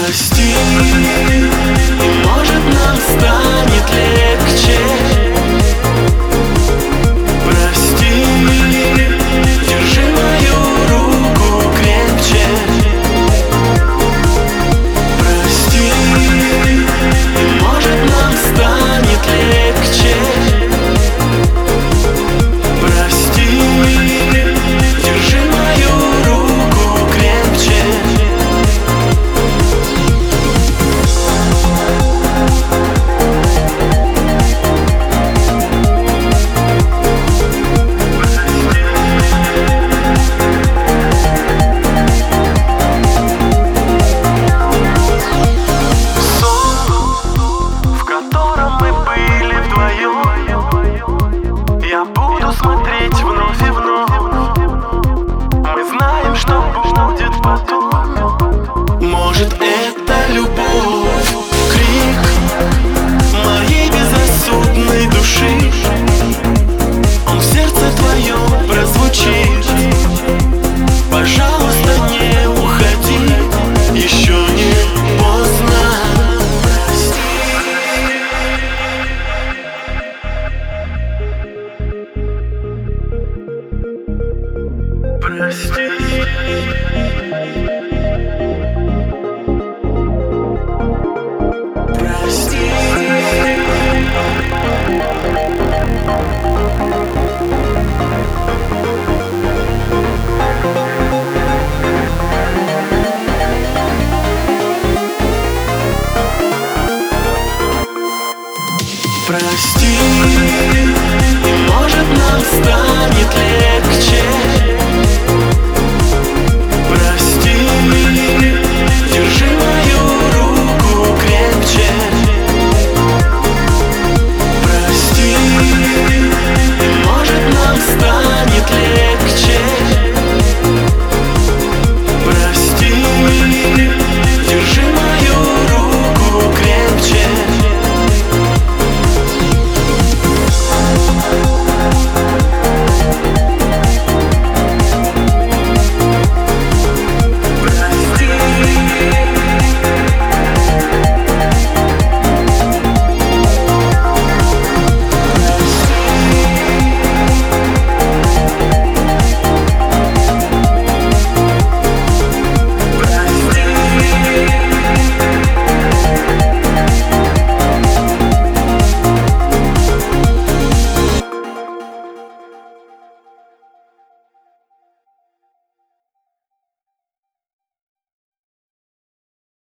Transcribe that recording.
прости, и может Прости, может нам станет легче.